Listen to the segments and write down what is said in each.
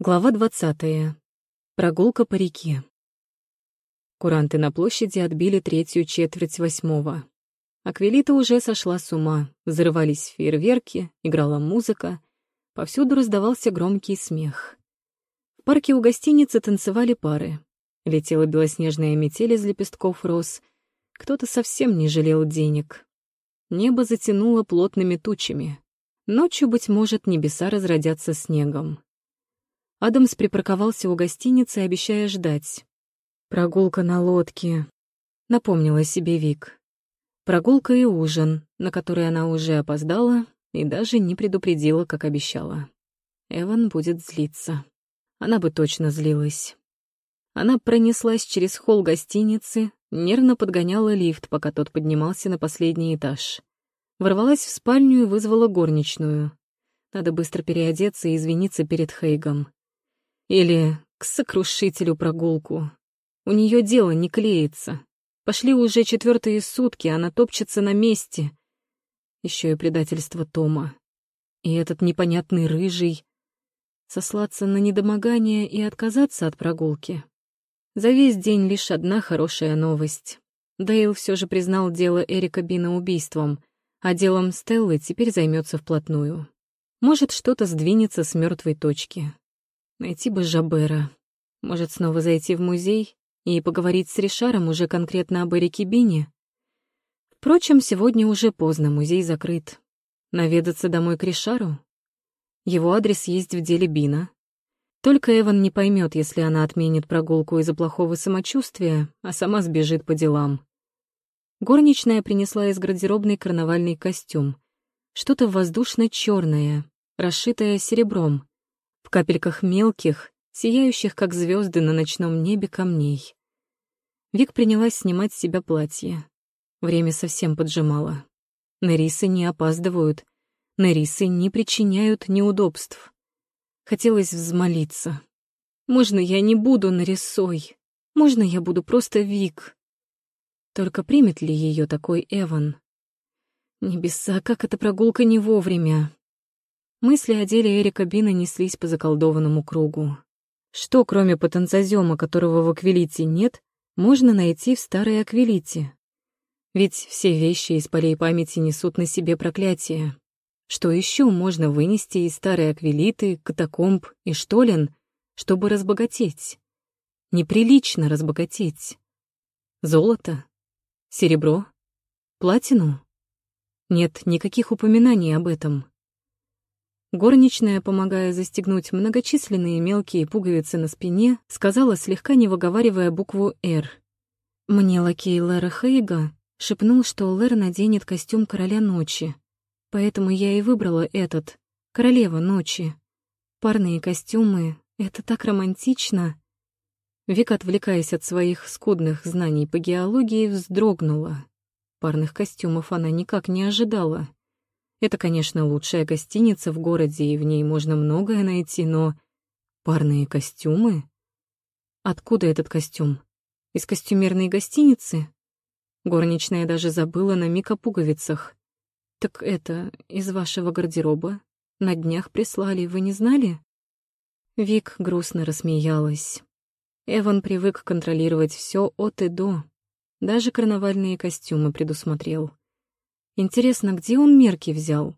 Глава двадцатая. Прогулка по реке. Куранты на площади отбили третью четверть восьмого. Аквилита уже сошла с ума, взрывались фейерверки, играла музыка, повсюду раздавался громкий смех. В парке у гостиницы танцевали пары. Летела белоснежная метель из лепестков роз. Кто-то совсем не жалел денег. Небо затянуло плотными тучами. Ночью, быть может, небеса разродятся снегом. Адамс припарковался у гостиницы, обещая ждать. «Прогулка на лодке», — напомнила себе Вик. Прогулка и ужин, на который она уже опоздала и даже не предупредила, как обещала. Эван будет злиться. Она бы точно злилась. Она пронеслась через холл гостиницы, нервно подгоняла лифт, пока тот поднимался на последний этаж. Ворвалась в спальню и вызвала горничную. Надо быстро переодеться и извиниться перед Хейгом. Или к сокрушителю прогулку. У нее дело не клеится. Пошли уже четвертые сутки, она топчется на месте. Еще и предательство Тома. И этот непонятный рыжий. Сослаться на недомогание и отказаться от прогулки. За весь день лишь одна хорошая новость. Дейл все же признал дело Эрика Бина убийством, а делом Стеллы теперь займется вплотную. Может, что-то сдвинется с мертвой точки. Найти бы Жабера. Может, снова зайти в музей и поговорить с Ришаром уже конкретно об Эрике Бине? Впрочем, сегодня уже поздно, музей закрыт. Наведаться домой к Ришару? Его адрес есть в деле Бина. Только Эван не поймет, если она отменит прогулку из-за плохого самочувствия, а сама сбежит по делам. Горничная принесла из гардеробной карнавальный костюм. Что-то воздушно черное расшитое серебром в капельках мелких, сияющих, как звезды на ночном небе, камней. Вик принялась снимать с себя платье. Время совсем поджимало. Нерисы не опаздывают. Нерисы не причиняют неудобств. Хотелось взмолиться. «Можно я не буду нарисой? Можно я буду просто Вик?» Только примет ли ее такой Эван? Небеса, как эта прогулка не вовремя. Мысли о деле Эрика Бина неслись по заколдованному кругу. Что, кроме потенциозема, которого в Аквилите нет, можно найти в старой Аквилите? Ведь все вещи из полей памяти несут на себе проклятие. Что еще можно вынести из старой Аквилиты, катакомб и штолен, чтобы разбогатеть? Неприлично разбогатеть. Золото? Серебро? Платину? Нет никаких упоминаний об этом. Горничная, помогая застегнуть многочисленные мелкие пуговицы на спине, сказала, слегка не выговаривая букву «Р». «Мне лакей Лера Хейга шепнул, что Лер наденет костюм короля ночи, поэтому я и выбрала этот, королева ночи. Парные костюмы — это так романтично». Вика, отвлекаясь от своих скудных знаний по геологии, вздрогнула. Парных костюмов она никак не ожидала. Это, конечно, лучшая гостиница в городе, и в ней можно многое найти, но... Парные костюмы? Откуда этот костюм? Из костюмерной гостиницы? Горничная даже забыла на миг о пуговицах. Так это из вашего гардероба? На днях прислали, вы не знали? Вик грустно рассмеялась. Эван привык контролировать все от и до. Даже карнавальные костюмы предусмотрел. Интересно, где он мерки взял?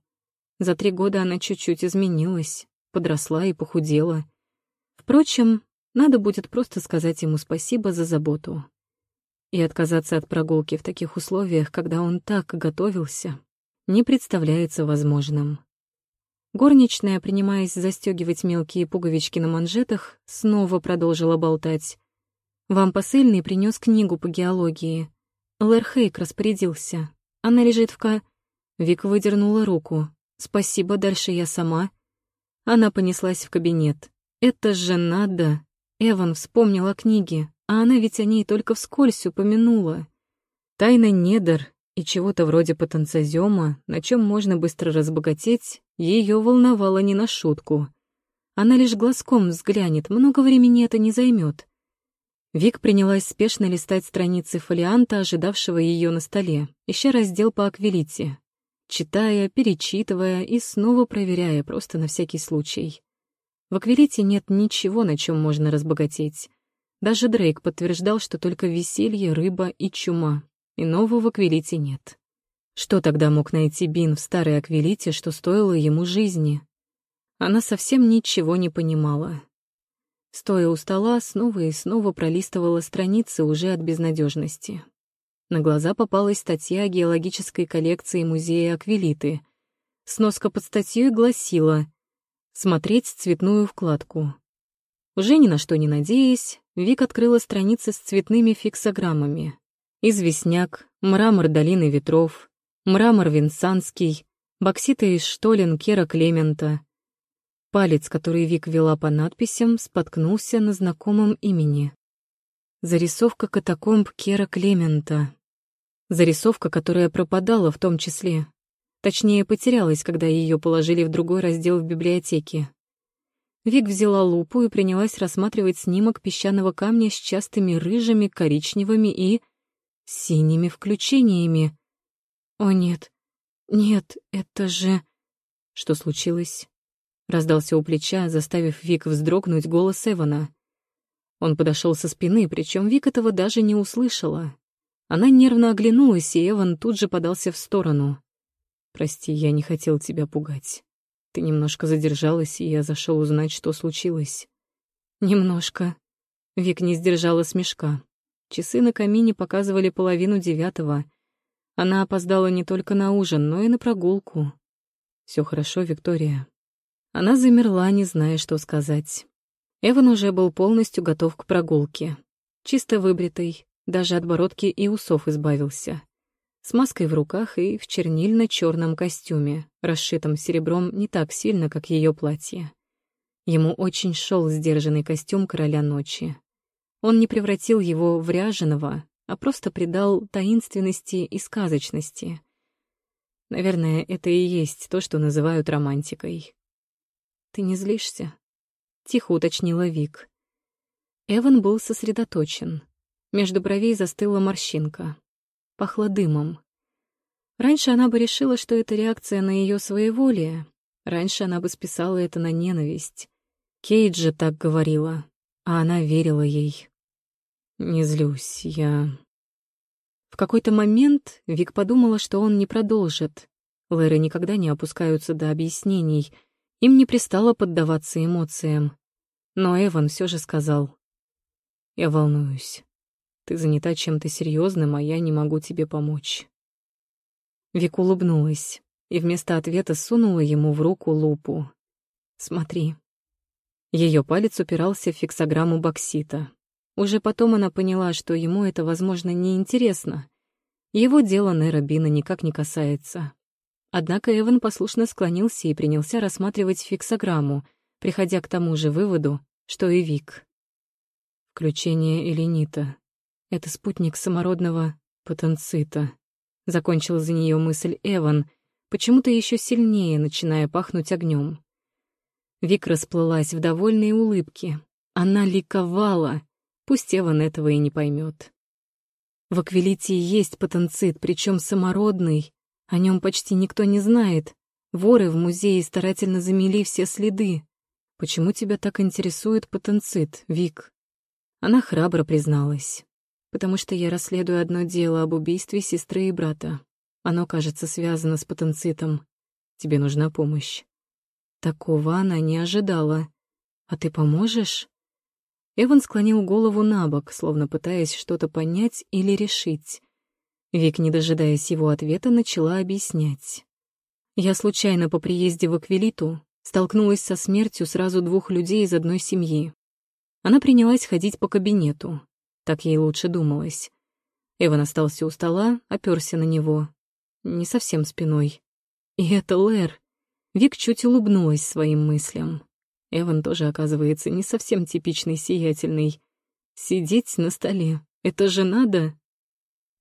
За три года она чуть-чуть изменилась, подросла и похудела. Впрочем, надо будет просто сказать ему спасибо за заботу. И отказаться от прогулки в таких условиях, когда он так готовился, не представляется возможным. Горничная, принимаясь застегивать мелкие пуговички на манжетах, снова продолжила болтать. «Вам посыльный принес книгу по геологии. Лэр Хейк распорядился. Она лежит в ка...» Вика выдернула руку. «Спасибо, дальше я сама». Она понеслась в кабинет. «Это же надо!» Эван вспомнил о книге, а она ведь о ней только вскользь упомянула. Тайна недр и чего-то вроде потенциозема, на чем можно быстро разбогатеть, ее волновало не на шутку. Она лишь глазком взглянет, много времени это не займет. Вик принялась спешно листать страницы фолианта, ожидавшего ее на столе, ища раздел по аквилите, читая, перечитывая и снова проверяя, просто на всякий случай. В Аквилите нет ничего, на чем можно разбогатеть. Даже Дрейк подтверждал, что только веселье, рыба и чума. Иного в Аквилите нет. Что тогда мог найти Бин в старой Аквилите, что стоило ему жизни? Она совсем ничего не понимала. Стоя у стола, снова и снова пролистывала страницы уже от безнадежности. На глаза попалась статья геологической коллекции музея Аквилиты. Сноска под статьей гласила «Смотреть цветную вкладку». Уже ни на что не надеясь, Вик открыла страницы с цветными фиксограммами. Известняк, мрамор долины ветров, мрамор винсанский, бокситы из штолен Кера Клемента. Палец, который Вик вела по надписям, споткнулся на знакомом имени. Зарисовка катакомб Кера Клемента. Зарисовка, которая пропадала в том числе. Точнее, потерялась, когда ее положили в другой раздел в библиотеке. Вик взяла лупу и принялась рассматривать снимок песчаного камня с частыми рыжими, коричневыми и синими включениями. О нет, нет, это же... Что случилось? Раздался у плеча, заставив Вик вздрогнуть голос Эвана. Он подошел со спины, причем Вик этого даже не услышала. Она нервно оглянулась, и Эван тут же подался в сторону. «Прости, я не хотел тебя пугать. Ты немножко задержалась, и я зашел узнать, что случилось». «Немножко». Вик не сдержала смешка. Часы на камине показывали половину девятого. Она опоздала не только на ужин, но и на прогулку. Все хорошо, Виктория». Она замерла, не зная, что сказать. Эван уже был полностью готов к прогулке. Чисто выбритый, даже от бородки и усов избавился. С маской в руках и в чернильно черном костюме, расшитом серебром не так сильно, как ее платье. Ему очень шел сдержанный костюм короля ночи. Он не превратил его в ряженого, а просто придал таинственности и сказочности. Наверное, это и есть то, что называют романтикой. «Ты не злишься?» — тихо уточнила Вик. Эван был сосредоточен. Между бровей застыла морщинка. Пахло дымом. Раньше она бы решила, что это реакция на ее своеволие. Раньше она бы списала это на ненависть. Кейт же так говорила, а она верила ей. «Не злюсь, я...» В какой-то момент Вик подумала, что он не продолжит. Лэры никогда не опускаются до объяснений. Им не пристало поддаваться эмоциям. Но Эван все же сказал. «Я волнуюсь. Ты занята чем-то серьезным, а я не могу тебе помочь». Вик улыбнулась и вместо ответа сунула ему в руку лупу. «Смотри». Ее палец упирался в фиксограмму боксита. Уже потом она поняла, что ему это, возможно, неинтересно. Его дело Нера Бина никак не касается. Однако Эван послушно склонился и принялся рассматривать фиксограмму, приходя к тому же выводу, что и Вик. Включение эленита. Это спутник самородного потенцита. Закончил за нее мысль Эван, почему-то еще сильнее начиная пахнуть огнем. Вик расплылась в довольной улыбке. Она ликовала. Пусть Эван этого и не поймет. В Аквилите есть потенцит, причем самородный. О нем почти никто не знает. Воры в музее старательно замели все следы. Почему тебя так интересует потенцит, Вик? Она храбро призналась. Потому что я расследую одно дело об убийстве сестры и брата. Оно, кажется, связано с потенцитом. Тебе нужна помощь. Такого она не ожидала. А ты поможешь? Эван склонил голову на бок, словно пытаясь что-то понять или решить. Вик, не дожидаясь его ответа, начала объяснять. «Я случайно по приезде в Аквилиту столкнулась со смертью сразу двух людей из одной семьи. Она принялась ходить по кабинету. Так ей лучше думалось. Эван остался у стола, оперся на него. Не совсем спиной. И это Лэр. Вик чуть улыбнулась своим мыслям. Эван тоже, оказывается, не совсем типичный сиятельный. Сидеть на столе — это же надо.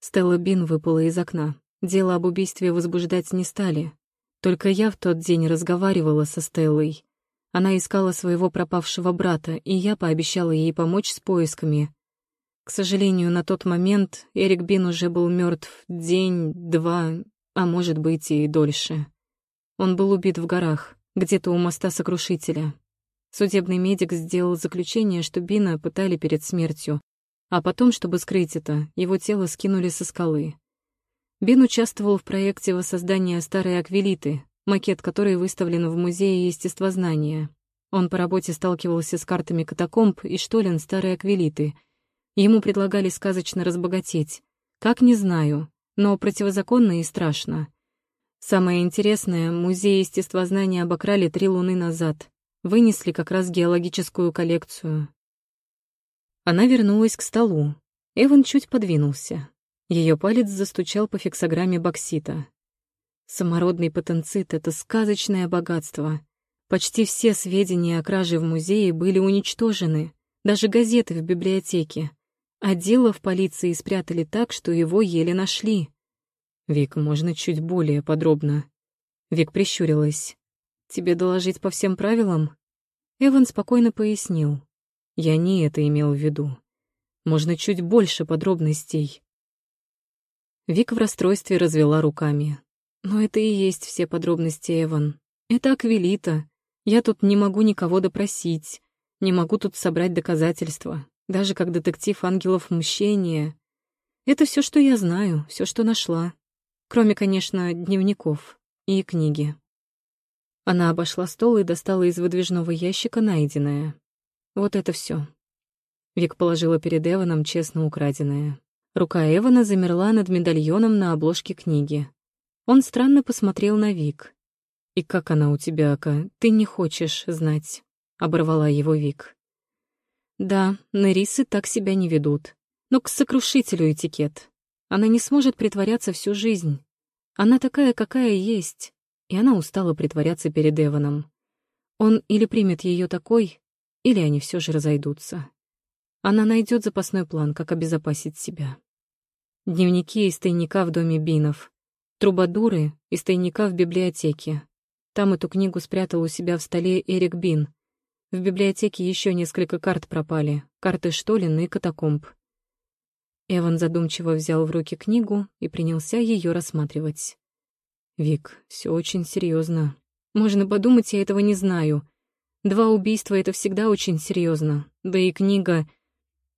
Стелла Бин выпала из окна. Дело об убийстве возбуждать не стали. Только я в тот день разговаривала со Стеллой. Она искала своего пропавшего брата, и я пообещала ей помочь с поисками. К сожалению, на тот момент Эрик Бин уже был мертв день, два, а может быть и дольше. Он был убит в горах, где-то у моста Сокрушителя. Судебный медик сделал заключение, что Бина пытали перед смертью, а потом, чтобы скрыть это, его тело скинули со скалы. Бин участвовал в проекте воссоздания старой аквилиты, макет которой выставлен в Музее естествознания. Он по работе сталкивался с картами катакомб и штолен старой аквилиты. Ему предлагали сказочно разбогатеть. Как, не знаю, но противозаконно и страшно. Самое интересное, Музей естествознания обокрали три луны назад, вынесли как раз геологическую коллекцию. Она вернулась к столу. Эван чуть подвинулся. Ее палец застучал по фиксограмме боксита. Самородный потенцит — это сказочное богатство. Почти все сведения о краже в музее были уничтожены, даже газеты в библиотеке. А дело в полиции спрятали так, что его еле нашли. Вик, можно чуть более подробно. Вик прищурилась. Тебе доложить по всем правилам? Эван спокойно пояснил. Я не это имел в виду. Можно чуть больше подробностей. Вик в расстройстве развела руками. Но это и есть все подробности, Эван. Это Аквилита. Я тут не могу никого допросить. Не могу тут собрать доказательства. Даже как детектив ангелов мщения. Это все, что я знаю, все, что нашла. Кроме, конечно, дневников и книги. Она обошла стол и достала из выдвижного ящика найденное. Вот это все. Вик положила перед Эваном честно украденное. Рука Эвана замерла над медальоном на обложке книги. Он странно посмотрел на Вик. «И как она у тебя, Ака? Ты не хочешь знать?» — оборвала его Вик. «Да, Нерисы так себя не ведут. Но к сокрушителю этикет. Она не сможет притворяться всю жизнь. Она такая, какая есть и она устала притворяться перед Эваном. Он или примет ее такой, или они все же разойдутся. Она найдет запасной план, как обезопасить себя. Дневники из тайника в доме Бинов, трубадуры из тайника в библиотеке. Там эту книгу спрятал у себя в столе Эрик Бин. В библиотеке еще несколько карт пропали, карты Штолин и катакомб. Эван задумчиво взял в руки книгу и принялся ее рассматривать. Вик, все очень серьезно. Можно подумать, я этого не знаю. Два убийства — это всегда очень серьезно. Да и книга...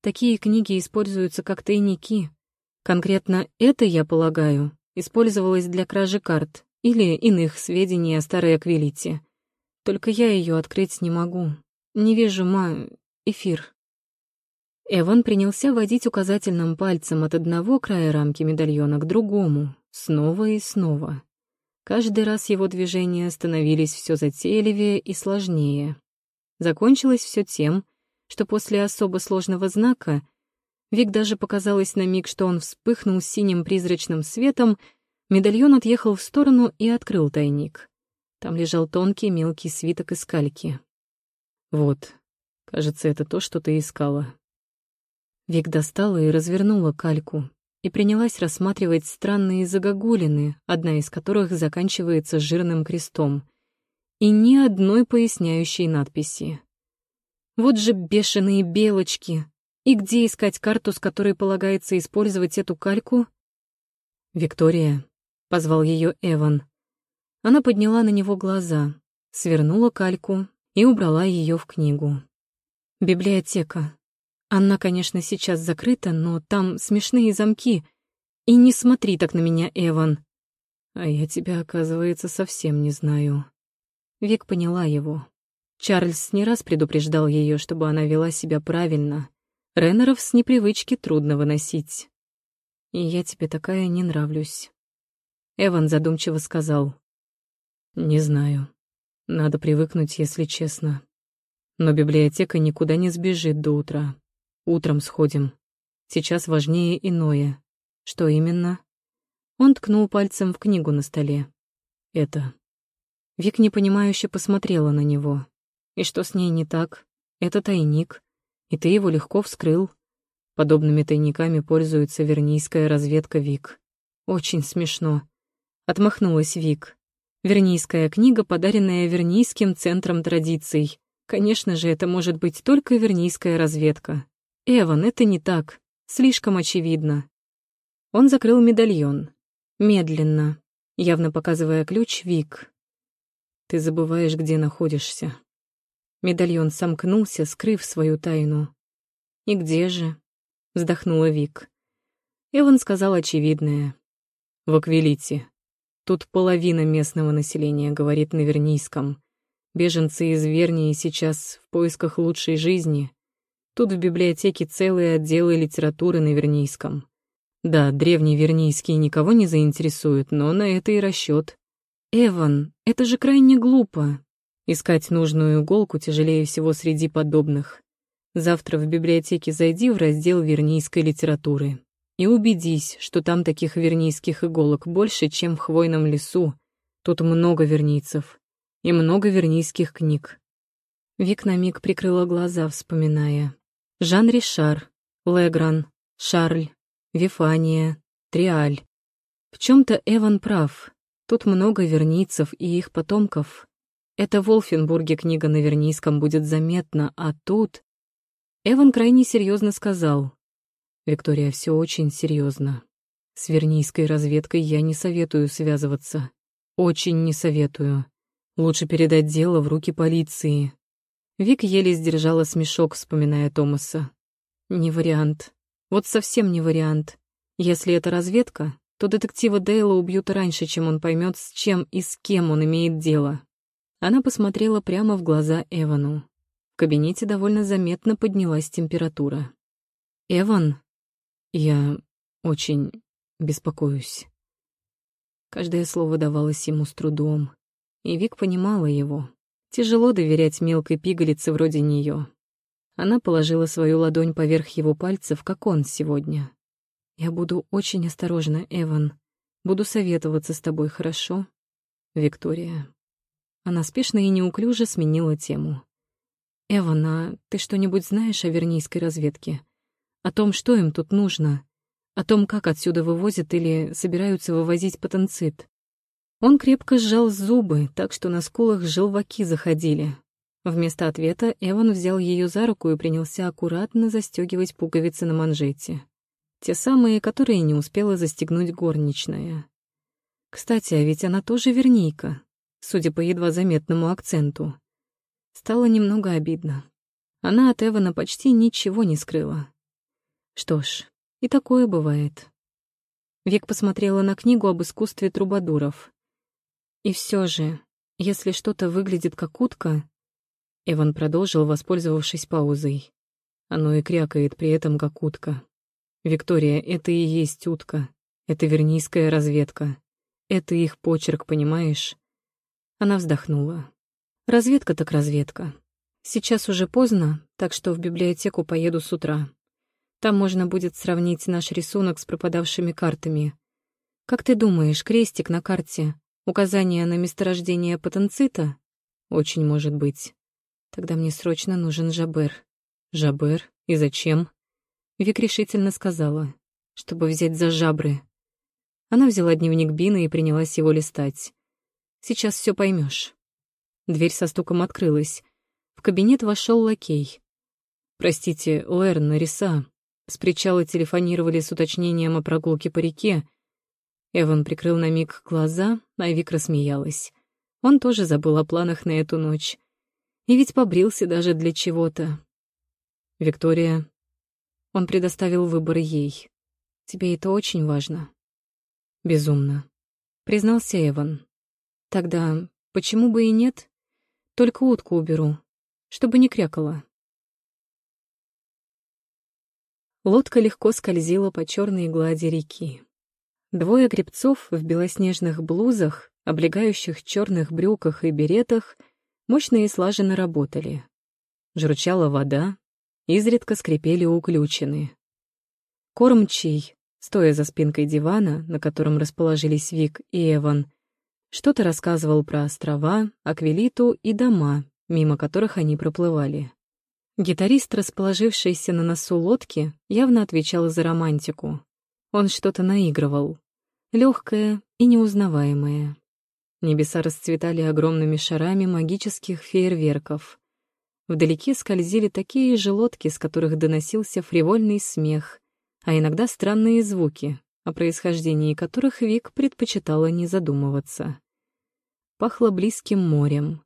Такие книги используются как тайники. Конкретно это, я полагаю, использовалось для кражи карт или иных сведений о старой Аквилите. Только я ее открыть не могу. Не вижу ма... эфир. Эван принялся водить указательным пальцем от одного края рамки медальона к другому, снова и снова. Каждый раз его движения становились все затейливее и сложнее. Закончилось все тем, что после особо сложного знака Вик даже показалось на миг, что он вспыхнул синим призрачным светом, медальон отъехал в сторону и открыл тайник. Там лежал тонкий мелкий свиток из кальки. «Вот, кажется, это то, что ты искала». Вик достала и развернула кальку, и принялась рассматривать странные загогулины, одна из которых заканчивается жирным крестом, и ни одной поясняющей надписи. Вот же бешеные белочки! И где искать карту, с которой полагается использовать эту кальку? «Виктория», — позвал ее Эван. Она подняла на него глаза, свернула кальку и убрала ее в книгу. «Библиотека», она, конечно, сейчас закрыта, но там смешные замки. И не смотри так на меня, Эван. А я тебя, оказывается, совсем не знаю. Вик поняла его. Чарльз не раз предупреждал ее, чтобы она вела себя правильно. Реннеров с непривычки трудно выносить. И я тебе такая не нравлюсь. Эван задумчиво сказал. Не знаю. Надо привыкнуть, если честно. Но библиотека никуда не сбежит до утра. Утром сходим. Сейчас важнее иное. Что именно? Он ткнул пальцем в книгу на столе. Это. Вик непонимающе посмотрела на него. И что с ней не так? Это тайник. И ты его легко вскрыл. Подобными тайниками пользуется вернийская разведка Вик. Очень смешно. Отмахнулась Вик. Вернийская книга, подаренная Вернийским центром традиций. Конечно же, это может быть только вернийская разведка. «Эван, это не так. Слишком очевидно». Он закрыл медальон. Медленно, явно показывая ключ Вик. «Ты забываешь, где находишься». Медальон сомкнулся, скрыв свою тайну. «И где же?» — вздохнула Вик. Эван сказал очевидное. «В Аквилите. Тут половина местного населения говорит на вернийском. Беженцы из Вернии сейчас в поисках лучшей жизни. Тут в библиотеке целые отделы литературы на вернийском. Да, древний вернийский никого не заинтересует, но на это и расчет. Эван, это же крайне глупо. Искать нужную иголку тяжелее всего среди подобных. Завтра в библиотеке зайди в раздел вернийской литературы и убедись, что там таких вернийских иголок больше, чем в хвойном лесу. Тут много вернийцев и много вернийских книг. Вик на миг прикрыла глаза, вспоминая. Жан Ришар, Легран, Шарль, Вифания, Триаль. В чем то Эван прав. Тут много верницев и их потомков. Это в Волфенбурге книга на вернийском будет заметна, а тут... Эван крайне серьезно сказал. Виктория, все очень серьезно. С вернийской разведкой я не советую связываться. Очень не советую. Лучше передать дело в руки полиции. Вик еле сдержала смешок, вспоминая Томаса. Не вариант. Вот совсем не вариант. Если это разведка, то детектива Дейла убьют раньше, чем он поймет, с чем и с кем он имеет дело. Она посмотрела прямо в глаза Эвану. В кабинете довольно заметно поднялась температура. «Эван, я очень беспокоюсь». Каждое слово давалось ему с трудом, и Вик понимала его. Тяжело доверять мелкой пигалице вроде нее. Она положила свою ладонь поверх его пальцев, как он сегодня. «Я буду очень осторожна, Эван. Буду советоваться с тобой, хорошо?» «Виктория». Она спешно и неуклюже сменила тему. «Эван, а ты что-нибудь знаешь о вернийской разведке? О том, что им тут нужно? О том, как отсюда вывозят или собираются вывозить потенцит? Он крепко сжал зубы, так что на скулах желваки заходили. Вместо ответа Эван взял ее за руку и принялся аккуратно застегивать пуговицы на манжете. Те самые, которые не успела застегнуть горничная. Кстати, а ведь она тоже вернейка, судя по едва заметному акценту. Стало немного обидно. Она от Эвана почти ничего не скрыла. Что ж, и такое бывает. Вик посмотрела на книгу об искусстве трубадуров. И все же, если что-то выглядит как утка... Эван продолжил, воспользовавшись паузой. Оно и крякает при этом как утка. Виктория, это и есть утка. Это вернийская разведка. Это их почерк, понимаешь? Она вздохнула. Разведка так разведка. Сейчас уже поздно, так что в библиотеку поеду с утра. Там можно будет сравнить наш рисунок с пропадавшими картами. Как ты думаешь, крестик на карте Указание на месторождение потенцита? Очень может быть. Тогда мне срочно нужен Жабер. Жабер? И зачем? Вик решительно сказала, чтобы взять за жабры. Она взяла дневник Бина и принялась его листать. Сейчас все поймешь. Дверь со стуком открылась. В кабинет вошел лакей. «Простите, Лерн, Риса». С причала телефонировали с уточнением о прогулке по реке, Эван прикрыл на миг глаза, а Вик рассмеялась. Он тоже забыл о планах на эту ночь. И ведь побрился даже для чего-то. «Виктория...» Он предоставил выбор ей. «Тебе это очень важно?» «Безумно», — признался Эван. «Тогда почему бы и нет? Только утку уберу, чтобы не крякала». Лодка легко скользила по черной глади реки. Двое гребцов в белоснежных блузах, облегающих черных брюках и беретах, мощно и слаженно работали. Журчала вода, изредка скрипели уключены. Кормчий, стоя за спинкой дивана, на котором расположились Вик и Эван, что-то рассказывал про острова, Аквилиту и дома, мимо которых они проплывали. Гитарист, расположившийся на носу лодки, явно отвечал за романтику. Он что-то наигрывал. Легкое и неузнаваемое. Небеса расцветали огромными шарами магических фейерверков. Вдалеке скользили такие же лодки, с которых доносился фривольный смех, а иногда странные звуки, о происхождении которых Вик предпочитала не задумываться. Пахло близким морем.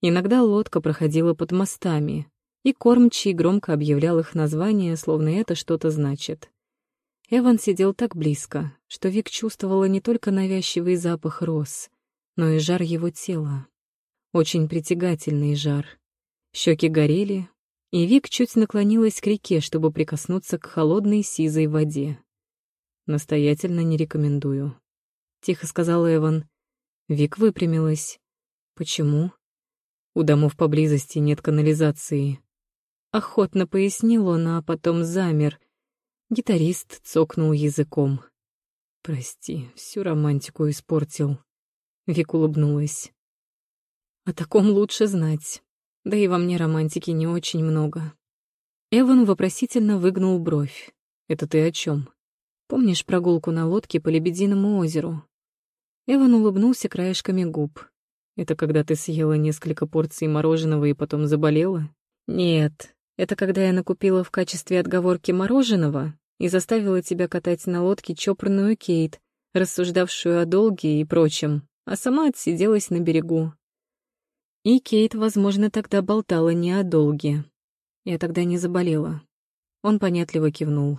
Иногда лодка проходила под мостами, и кормчий громко объявлял их название, словно это что-то значит. Эван сидел так близко, что Вик чувствовала не только навязчивый запах роз, но и жар его тела. Очень притягательный жар. Щеки горели, и Вик чуть наклонилась к реке, чтобы прикоснуться к холодной сизой воде. «Настоятельно не рекомендую», — тихо сказал Эван. Вик выпрямилась. «Почему?» «У домов поблизости нет канализации». Охотно пояснил он, а потом замер. Гитарист цокнул языком. «Прости, всю романтику испортил». Вик улыбнулась. «О таком лучше знать. Да и во мне романтики не очень много». Эван вопросительно выгнул бровь. «Это ты о чем? Помнишь прогулку на лодке по Лебединому озеру?» Эван улыбнулся краешками губ. «Это когда ты съела несколько порций мороженого и потом заболела?» «Нет, это когда я накупила в качестве отговорки мороженого и заставила тебя катать на лодке чопорную Кейт, рассуждавшую о долге и прочем, а сама отсиделась на берегу. И Кейт, возможно, тогда болтала не о долге. Я тогда не заболела. Он понятливо кивнул.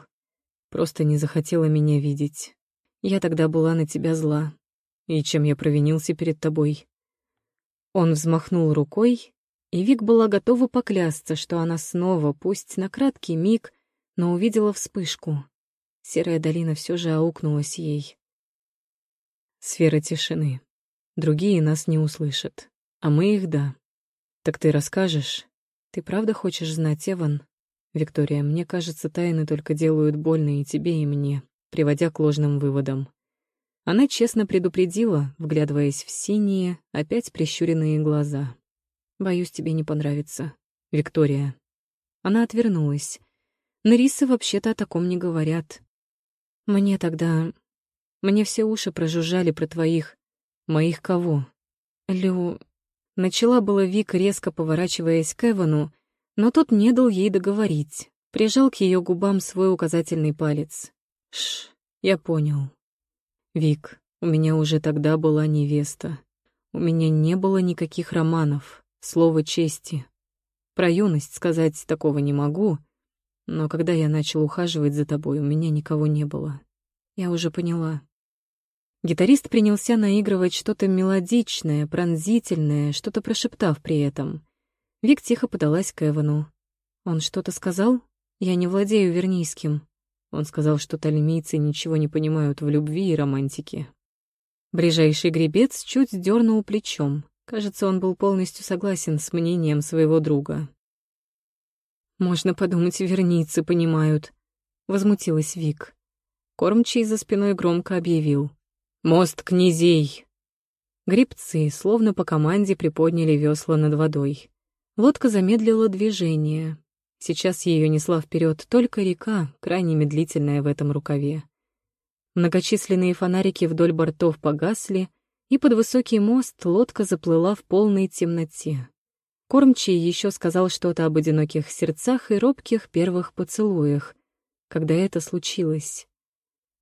Просто не захотела меня видеть. Я тогда была на тебя зла. И чем я провинился перед тобой? Он взмахнул рукой, и Вик была готова поклясться, что она снова, пусть на краткий миг, но увидела вспышку. Серая долина все же аукнулась ей. Сфера тишины. Другие нас не услышат. А мы их — да. Так ты расскажешь? Ты правда хочешь знать, Эван? Виктория, мне кажется, тайны только делают больно и тебе, и мне, приводя к ложным выводам. Она честно предупредила, вглядываясь в синие, опять прищуренные глаза. «Боюсь, тебе не понравится. Виктория». Она отвернулась. Нарисы вообще-то о таком не говорят. Мне тогда... Мне все уши прожужжали про твоих... Моих кого? Лю... Начала было Вик, резко поворачиваясь к Эвану, но тот не дал ей договорить, прижал к ее губам свой указательный палец. Ш, я понял. Вик, у меня уже тогда была невеста. У меня не было никаких романов, слова чести. Про юность сказать такого не могу, но когда я начал ухаживать за тобой, у меня никого не было. Я уже поняла. Гитарист принялся наигрывать что-то мелодичное, пронзительное, что-то прошептав при этом. Вик тихо подалась к Эвану. «Он что-то сказал? Я не владею вернийским». Он сказал, что тальмийцы ничего не понимают в любви и романтике. Ближайший гребец чуть дернул плечом. Кажется, он был полностью согласен с мнением своего друга. «Можно подумать, верницы понимают», — возмутилась Вик. Кормчий за спиной громко объявил. Мост князей!» Грибцы, словно по команде, приподняли весла над водой. Лодка замедлила движение. Сейчас ее несла вперед только река, крайне медлительная в этом рукаве. Многочисленные фонарики вдоль бортов погасли, и под высокий мост лодка заплыла в полной темноте. Кормчий еще сказал что-то об одиноких сердцах и робких первых поцелуях, когда это случилось.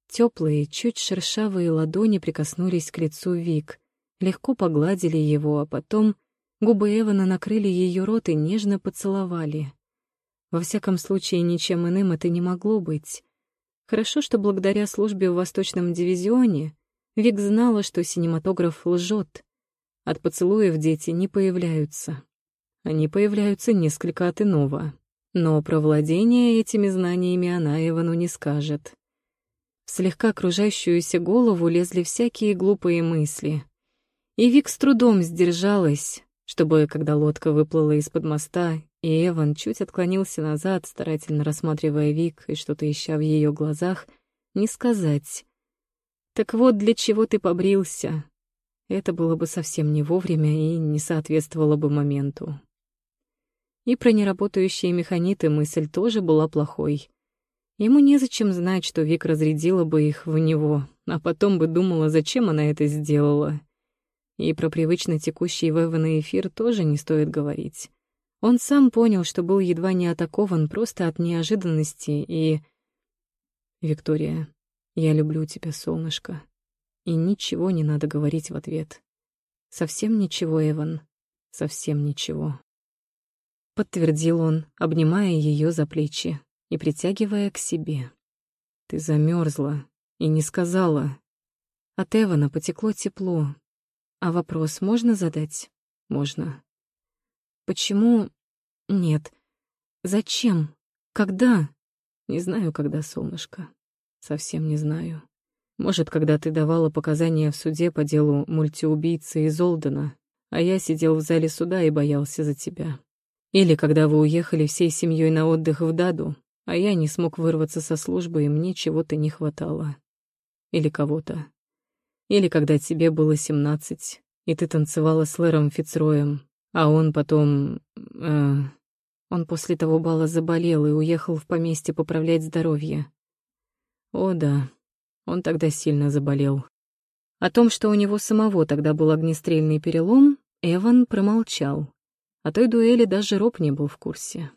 Теплые, чуть шершавые ладони прикоснулись к лицу Вик, легко погладили его, а потом губы Эвана накрыли ее рот и нежно поцеловали. Во всяком случае, ничем иным это не могло быть. Хорошо, что благодаря службе в Восточном дивизионе Вик знала, что синематограф лжет. От поцелуев дети не появляются. Они появляются несколько от иного. Но про владение этими знаниями она Эвану не скажет. В слегка окружающуюся голову лезли всякие глупые мысли. И Вик с трудом сдержалась, чтобы, когда лодка выплыла из-под моста, и Эван чуть отклонился назад, старательно рассматривая Вик и что-то ища в ее глазах, не сказать. «Так вот, для чего ты побрился?» Это было бы совсем не вовремя и не соответствовало бы моменту. И про неработающие механиты мысль тоже была плохой — Ему незачем знать, что Вик разрядила бы их в него, а потом бы думала, зачем она это сделала. И про привычно текущий в эфир тоже не стоит говорить. Он сам понял, что был едва не атакован просто от неожиданности и... «Виктория, я люблю тебя, солнышко». И ничего не надо говорить в ответ. Совсем ничего, Эван. совсем ничего. Подтвердил он, обнимая ее за плечи и притягивая к себе. Ты замерзла и не сказала. От Эвана потекло тепло. А вопрос можно задать? Можно. Почему? Нет. Зачем? Когда? Не знаю, когда, солнышко. Совсем не знаю. Может, когда ты давала показания в суде по делу мультиубийцы из Олдена, а я сидел в зале суда и боялся за тебя. Или когда вы уехали всей семьей на отдых в Даду, а я не смог вырваться со службы, и мне чего-то не хватало. Или кого-то. Или когда тебе было семнадцать, и ты танцевала с Лэром Фицроем, а он потом... Э, он после того бала заболел и уехал в поместье поправлять здоровье. О да, он тогда сильно заболел. О том, что у него самого тогда был огнестрельный перелом, Эван промолчал. О той дуэли даже Роб не был в курсе.